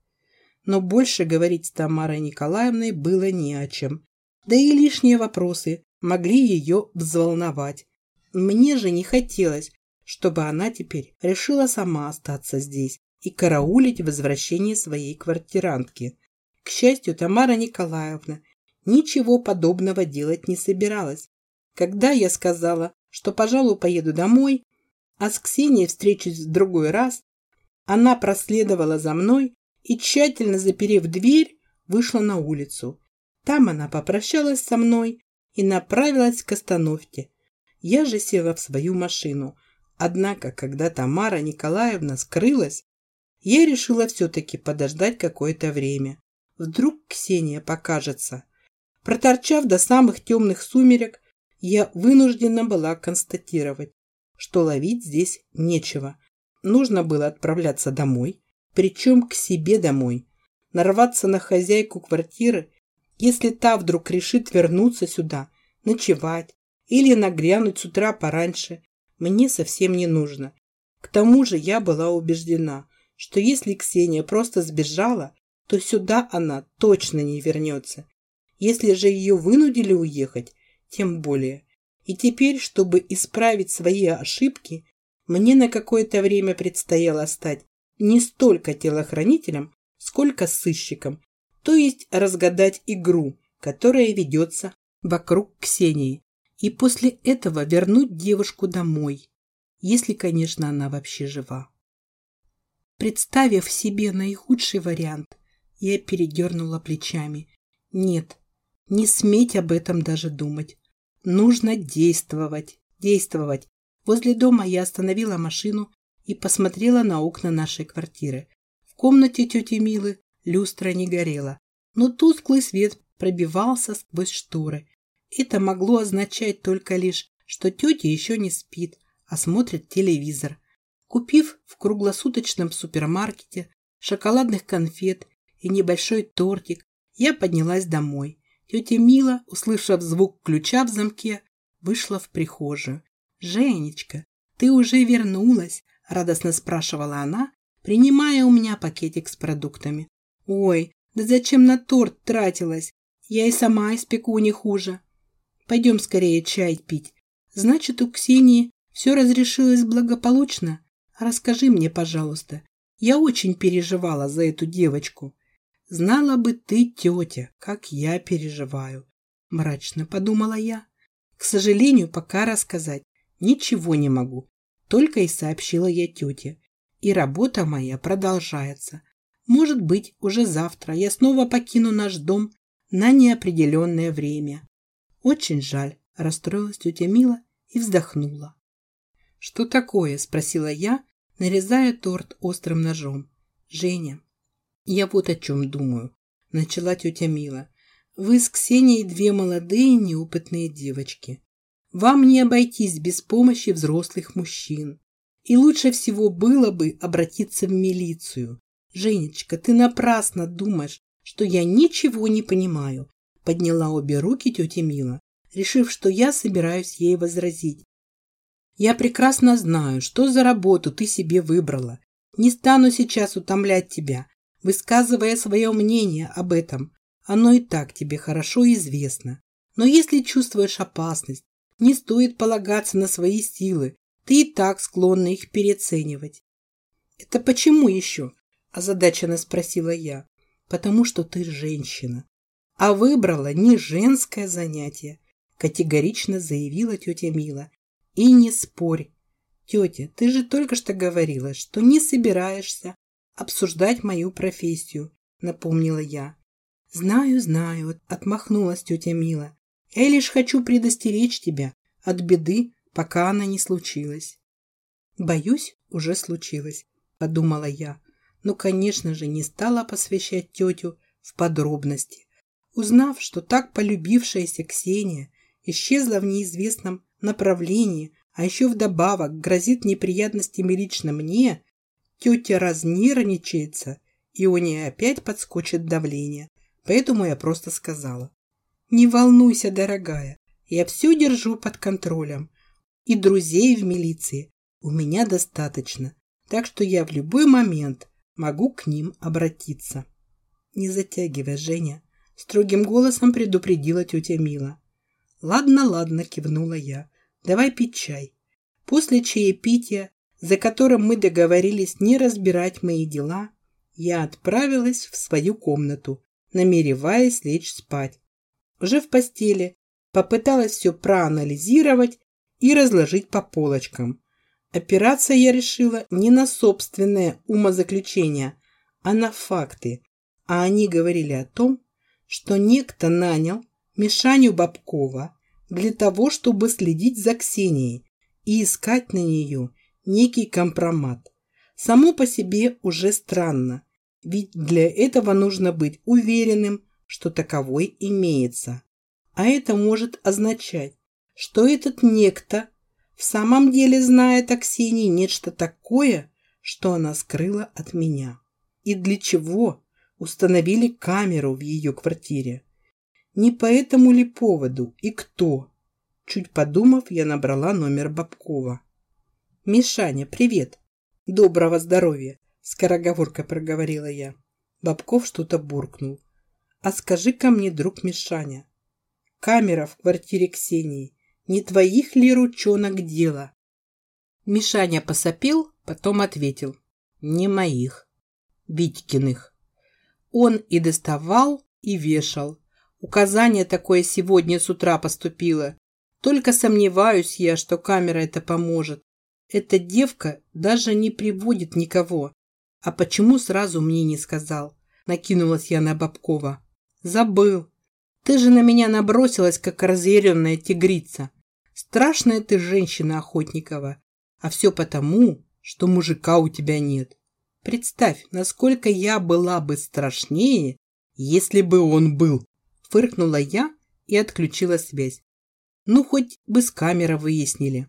Но больше говорить с Тамарой Николаевной было не о чем. Да и лишние вопросы могли ее взволновать. Мне же не хотелось, чтобы она теперь решила сама остаться здесь и караулить возвращение своей квартирантки. К счастью, Тамара Николаевна ничего подобного делать не собиралась. Когда я сказала, что, пожалуй, поеду домой, а с Ксенией встречусь в другой раз, она проследовала за мной и, тщательно заперев дверь, вышла на улицу. Там она попрощалась со мной и направилась к остановке. Я же села в свою машину. Однако, когда Тамара Николаевна скрылась, я решила все-таки подождать какое-то время. Вдруг Ксения покажется. Проторчав до самых темных сумерек, я вынуждена была констатировать, что ловить здесь нечего. Нужно было отправляться домой, причем к себе домой, нарваться на хозяйку квартиры, если та вдруг решит вернуться сюда, ночевать или нагрянуть с утра пораньше, мне совсем не нужно. К тому же я была убеждена, что если Ксения просто сбежала, то сюда она точно не вернется. Если же ее вынудили уехать, тем более. И теперь, чтобы исправить свои ошибки, мне на какое-то время предстояло стать не столько телохранителем, сколько сыщиком, то есть разгадать игру, которая ведется вокруг Ксении, и после этого вернуть девушку домой, если, конечно, она вообще жива. Представив себе наихудший вариант, я передернула плечами. Нет, не сметь об этом даже думать. Нужно действовать, действовать. Возле дома я остановила машину и посмотрела на окна нашей квартиры. В комнате тети Милы люстра не горела, но тусклый свет пробивался сквозь шторы. Это могло означать только лишь, что тетя еще не спит, а смотрит телевизор. Купив в круглосуточном супермаркете шоколадных конфет и небольшой тортик, я поднялась домой. Тетя Мила, услышав звук ключа в замке, вышла в прихожую. «Женечка, ты уже вернулась?» – радостно спрашивала она, принимая у меня пакетик с продуктами. «Ой, да зачем на торт тратилась? Я и сама испеку не хуже. Пойдем скорее чай пить. Значит, у Ксении все разрешилось благополучно? Расскажи мне, пожалуйста. Я очень переживала за эту девочку. Знала бы ты, тетя, как я переживаю. Мрачно подумала я. К сожалению, пока рассказать ничего не могу. Только и сообщила я тете. И работа моя продолжается. Может быть, уже завтра я снова покину наш дом на неопределенное время. Очень жаль, расстроилась тетя Мила и вздохнула. «Что такое?» – спросила я, нарезая торт острым ножом. «Женя, я вот о чем думаю», – начала тетя Мила. «Вы с Ксенией две молодые неопытные девочки. Вам не обойтись без помощи взрослых мужчин. И лучше всего было бы обратиться в милицию. Женечка, ты напрасно думаешь, что я ничего не понимаю. Подняла обе руки тетя Мила, решив, что я собираюсь ей возразить. Я прекрасно знаю, что за работу ты себе выбрала. Не стану сейчас утомлять тебя, высказывая свое мнение об этом. Оно и так тебе хорошо известно. Но если чувствуешь опасность, не стоит полагаться на свои силы. Ты и так склонна их переоценивать. «Это почему еще?» – озадаченно спросила я. «Потому что ты женщина. А выбрала не женское занятие», – категорично заявила тетя Мила, и не спорь. Тетя, ты же только что говорила, что не собираешься обсуждать мою профессию, напомнила я. Знаю, знаю, отмахнулась тетя Мила. Я лишь хочу предостеречь тебя от беды, пока она не случилась. Боюсь, уже случилось, подумала я. Но, конечно же, не стала посвящать тетю в подробности. Узнав, что так полюбившаяся Ксения исчезла в неизвестном направлении, а еще вдобавок грозит неприятностями лично мне, тетя разнервничается, и у нее опять подскочит давление. Поэтому я просто сказала. Не волнуйся, дорогая, я все держу под контролем. И друзей в милиции у меня достаточно, так что я в любой момент могу к ним обратиться. Не затягивай, Женя, строгим голосом предупредила тетя Мила. Ладно, ладно, кивнула я. Давай пить чай. После чаепития, за которым мы договорились не разбирать мои дела, я отправилась в свою комнату, намереваясь лечь спать. Уже в постели попыталась все проанализировать и разложить по полочкам. Опираться я решила не на собственное умозаключение, а на факты. А они говорили о том, что некто нанял Мишаню Бабкова для того, чтобы следить за Ксенией и искать на нее некий компромат. Само по себе уже странно, ведь для этого нужно быть уверенным, что таковой имеется. А это может означать, что этот некто в самом деле знает о Ксении нечто такое, что она скрыла от меня. И для чего установили камеру в ее квартире? Не по этому ли поводу и кто? Чуть подумав, я набрала номер Бабкова. «Мишаня, привет!» «Доброго здоровья!» – скороговоркой проговорила я. Бабков что-то буркнул. «А скажи ко мне, друг Мишаня, камера в квартире Ксении, не твоих ли ручонок дело?» Мишаня посопел, потом ответил. «Не моих, Витькиных. Он и доставал, и вешал. Указание такое сегодня с утра поступило. Только сомневаюсь я, что камера это поможет. Эта девка даже не приводит никого. А почему сразу мне не сказал? Накинулась я на Бабкова. Забыл. Ты же на меня набросилась, как разъяренная тигрица. Страшная ты женщина Охотникова. А все потому, что мужика у тебя нет. Представь, насколько я была бы страшнее, если бы он был. Фыркнула я и отключила связь. Ну, хоть бы с камеры выяснили.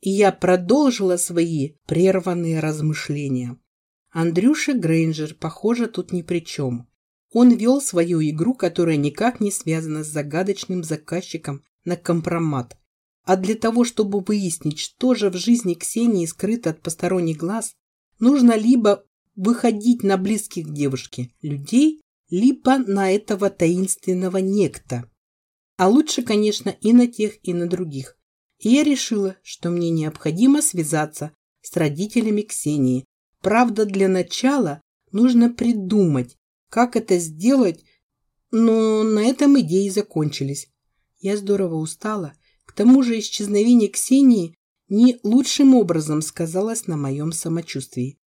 И я продолжила свои прерванные размышления. Андрюша Грейнджер, похоже, тут ни при чем. Он вел свою игру, которая никак не связана с загадочным заказчиком на компромат. А для того, чтобы выяснить, что же в жизни Ксении скрыто от посторонних глаз, нужно либо выходить на близких девушке людей, либо на этого таинственного некто. А лучше, конечно, и на тех, и на других. И я решила, что мне необходимо связаться с родителями Ксении. Правда, для начала нужно придумать, как это сделать, но на этом идеи закончились. Я здорово устала. К тому же исчезновение Ксении не лучшим образом сказалось на моем самочувствии.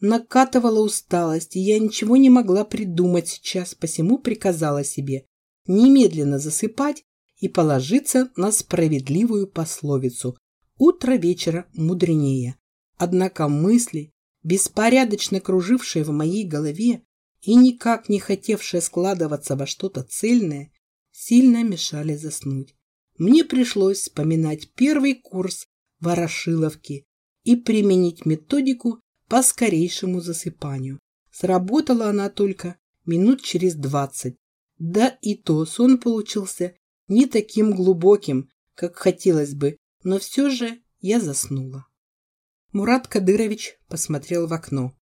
Накатывала усталость, и я ничего не могла придумать сейчас, посему приказала себе немедленно засыпать и положиться на справедливую пословицу «Утро вечера мудренее». Однако мысли, беспорядочно кружившие в моей голове и никак не хотевшие складываться во что-то цельное, сильно мешали заснуть. Мне пришлось вспоминать первый курс Ворошиловки и применить методику по скорейшему засыпанию. Сработала она только минут через двадцать. Да и то сон получился не таким глубоким, как хотелось бы, но все же я заснула. Мурат Кадырович посмотрел в окно.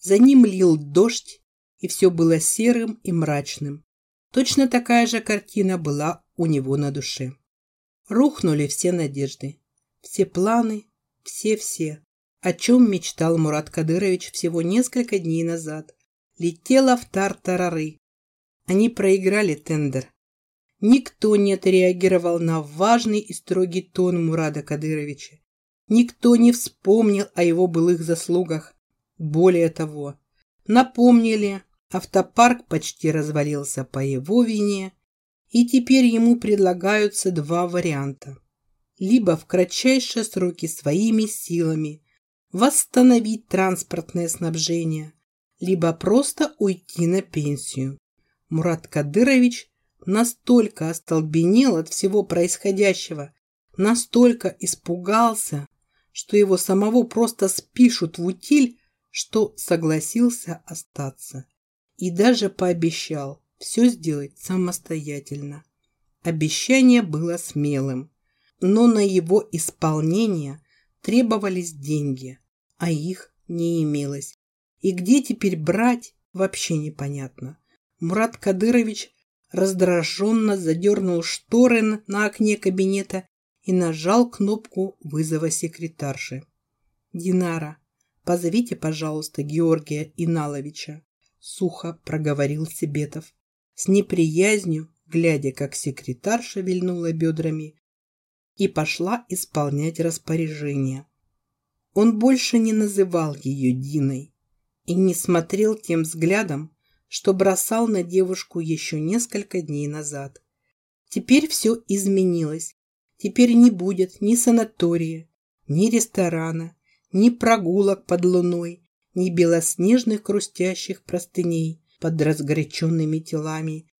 За ним лил дождь, и все было серым и мрачным. Точно такая же картина была у него на душе. Рухнули все надежды, все планы, все-все о чем мечтал Мурат Кадырович всего несколько дней назад. Летела в тартарары. Они проиграли тендер. Никто не отреагировал на важный и строгий тон Мурада Кадыровича. Никто не вспомнил о его былых заслугах. Более того, напомнили, автопарк почти развалился по его вине, и теперь ему предлагаются два варианта. Либо в кратчайшие сроки своими силами восстановить транспортное снабжение, либо просто уйти на пенсию. Мурат Кадырович настолько остолбенел от всего происходящего, настолько испугался, что его самого просто спишут в утиль, что согласился остаться. И даже пообещал все сделать самостоятельно. Обещание было смелым, но на его исполнение требовались деньги, а их не имелось. И где теперь брать, вообще непонятно. Мурат Кадырович раздраженно задернул шторы на окне кабинета и нажал кнопку вызова секретарши. «Динара, позовите, пожалуйста, Георгия Иналовича», — сухо проговорил Себетов. С неприязнью, глядя, как секретарша вильнула бедрами, и пошла исполнять распоряжение. Он больше не называл ее Диной и не смотрел тем взглядом, что бросал на девушку еще несколько дней назад. Теперь все изменилось. Теперь не будет ни санатория, ни ресторана, ни прогулок под луной, ни белоснежных хрустящих простыней под разгоряченными телами.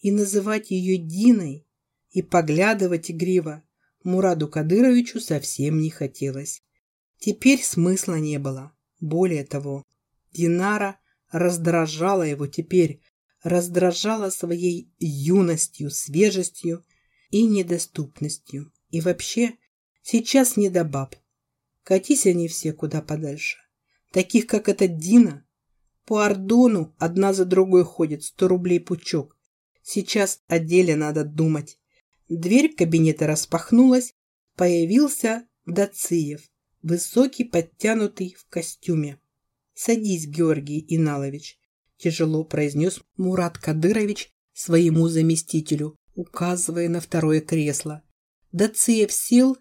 И называть ее Диной, и поглядывать игриво Мураду Кадыровичу совсем не хотелось. Теперь смысла не было. Более того, Динара раздражала его теперь, раздражала своей юностью, свежестью и недоступностью. И вообще, сейчас не до баб. Катись они все куда подальше. Таких, как эта Дина, по Ордону одна за другой ходит, сто рублей пучок. Сейчас о деле надо думать. Дверь кабинета распахнулась, появился Дациев, высокий, подтянутый в костюме. «Садись, Георгий Иналович», – тяжело произнес Мурат Кадырович своему заместителю, указывая на второе кресло. Дациев сел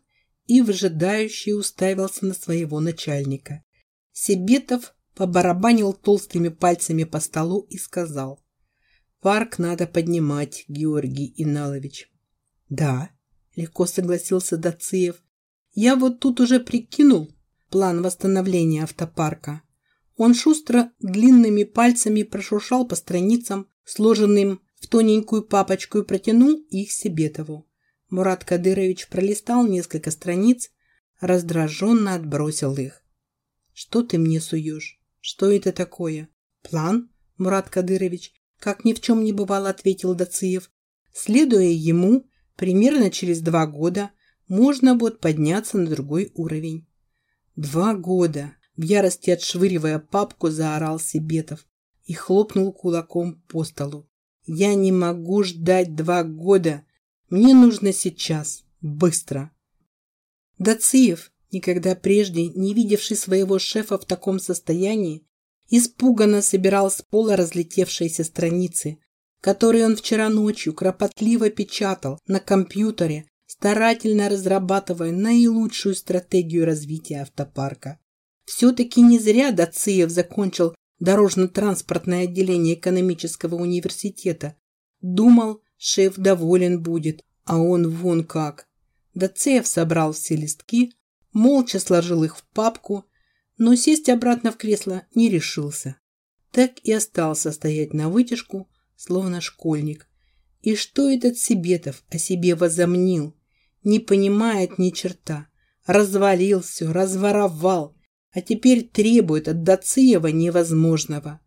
и выжидающе уставился на своего начальника. Себетов побарабанил толстыми пальцами по столу и сказал. «Парк надо поднимать, Георгий Иналович. Да, легко согласился Дациев. Я вот тут уже прикинул план восстановления автопарка. Он шустро длинными пальцами прошуршал по страницам, сложенным в тоненькую папочку и протянул их Себетову. Мурат Кадырович пролистал несколько страниц, раздраженно отбросил их. «Что ты мне суешь? Что это такое? План?» Мурат Кадырович, как ни в чем не бывало, ответил Дациев. Следуя ему, примерно через два года можно будет подняться на другой уровень. Два года! В ярости отшвыривая папку, заорал Себетов и хлопнул кулаком по столу. Я не могу ждать два года. Мне нужно сейчас. Быстро. Дациев, никогда прежде не видевший своего шефа в таком состоянии, испуганно собирал с пола разлетевшиеся страницы, которые он вчера ночью кропотливо печатал на компьютере, старательно разрабатывая наилучшую стратегию развития автопарка. Все-таки не зря Дациев закончил дорожно-транспортное отделение экономического университета. Думал, шеф доволен будет, а он вон как. Дациев собрал все листки, молча сложил их в папку, но сесть обратно в кресло не решился. Так и остался стоять на вытяжку, словно школьник. И что этот Себетов о себе возомнил? Не понимает ни черта. Развалил все, разворовал, а теперь требует от Дациева невозможного.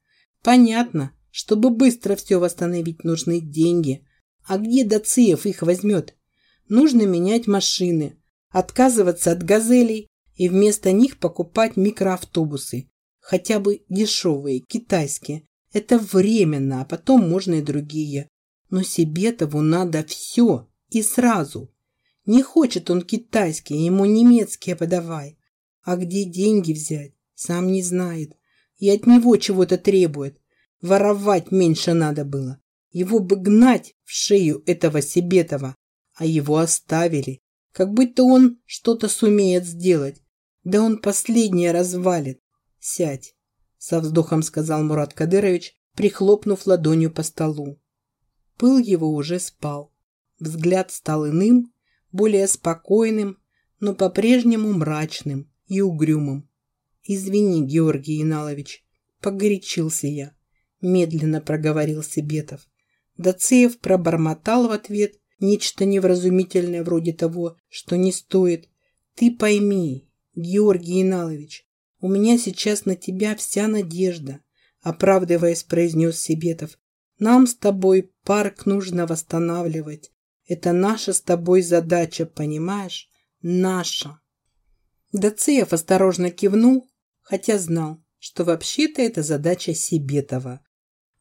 Понятно, чтобы быстро все восстановить, нужны деньги. А где Дациев их возьмет? Нужно менять машины, отказываться от газелей и вместо них покупать микроавтобусы, хотя бы дешевые, китайские. Это временно, а потом можно и другие. Но себе-того надо все и сразу. Не хочет он китайские, ему немецкие подавай. А где деньги взять, сам не знает. И от него чего-то требует. Воровать меньше надо было. Его бы гнать в шею этого Себетова, а его оставили. Как будто он что-то сумеет сделать. Да он последнее развалит. Сядь, со вздохом сказал Мурат Кадырович, прихлопнув ладонью по столу. Пыл его уже спал. Взгляд стал иным, более спокойным, но по-прежнему мрачным и угрюмым. «Извини, Георгий Иналович, погорячился я», – медленно проговорил Себетов. Дацеев пробормотал в ответ нечто невразумительное вроде того, что не стоит. «Ты пойми, Георгий Иналович, у меня сейчас на тебя вся надежда», – оправдываясь, произнес Себетов. «Нам с тобой парк нужно восстанавливать. Это наша с тобой задача, понимаешь? Наша». Дациев осторожно кивнул, хотя знал, что вообще-то это задача Себетова.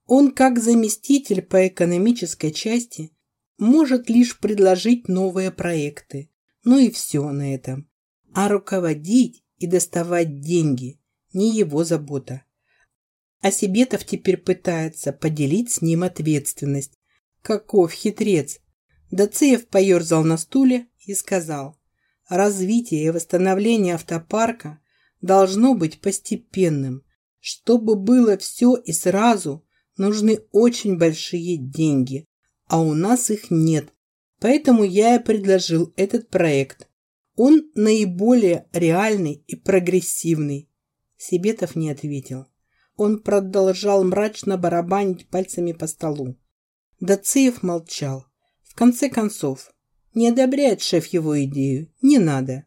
Он, как заместитель по экономической части, может лишь предложить новые проекты. Ну и все на этом. А руководить и доставать деньги – не его забота. А Себетов теперь пытается поделить с ним ответственность. Каков хитрец! Дациев поерзал на стуле и сказал развитие и восстановление автопарка должно быть постепенным. Чтобы было все и сразу, нужны очень большие деньги, а у нас их нет. Поэтому я и предложил этот проект. Он наиболее реальный и прогрессивный. Себетов не ответил. Он продолжал мрачно барабанить пальцами по столу. Дациев молчал. В конце концов, не одобряет шеф его идею, не надо.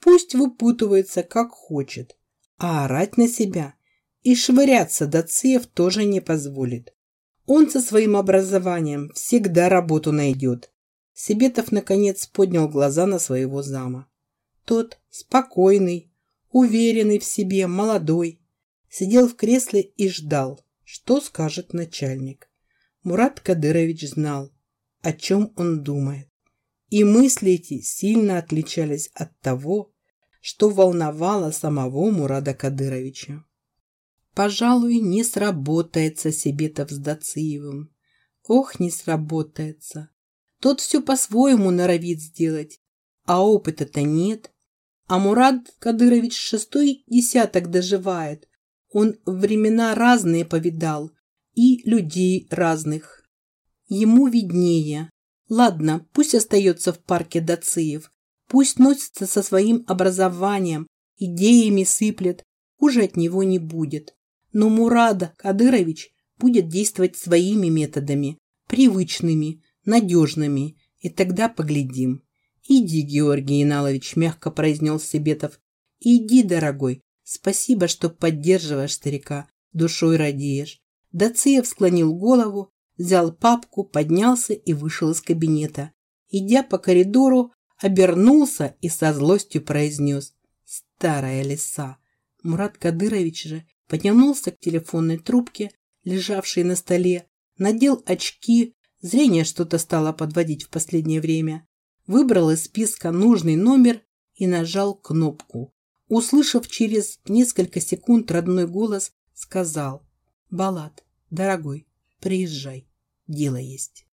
Пусть выпутывается, как хочет. А орать на себя и швыряться до цеев тоже не позволит. Он со своим образованием всегда работу найдет. Себетов, наконец, поднял глаза на своего зама. Тот, спокойный, уверенный в себе, молодой, сидел в кресле и ждал, что скажет начальник. Мурат Кадырович знал, о чем он думает и мысли эти сильно отличались от того, что волновало самого Мурада Кадыровича. Пожалуй, не сработается Себетов с Дациевым. Ох, не сработается. Тот все по-своему норовит сделать, а опыта-то нет. А Мурад Кадырович шестой десяток доживает. Он времена разные повидал и людей разных. Ему виднее, Ладно, пусть остается в парке Дациев. Пусть носится со своим образованием, идеями сыплет. Хуже от него не будет. Но Мурада Кадырович будет действовать своими методами, привычными, надежными И тогда поглядим. Иди, Георгий Иналович, мягко произнес Себетов. Иди, дорогой. Спасибо, что поддерживаешь старика, душой радеешь. Дациев склонил голову, взял папку, поднялся и вышел из кабинета. Идя по коридору, обернулся и со злостью произнес «Старая лиса». Мурат Кадырович же потянулся к телефонной трубке, лежавшей на столе, надел очки, зрение что-то стало подводить в последнее время, выбрал из списка нужный номер и нажал кнопку. Услышав через несколько секунд родной голос, сказал «Балат, дорогой, приезжай, дело есть».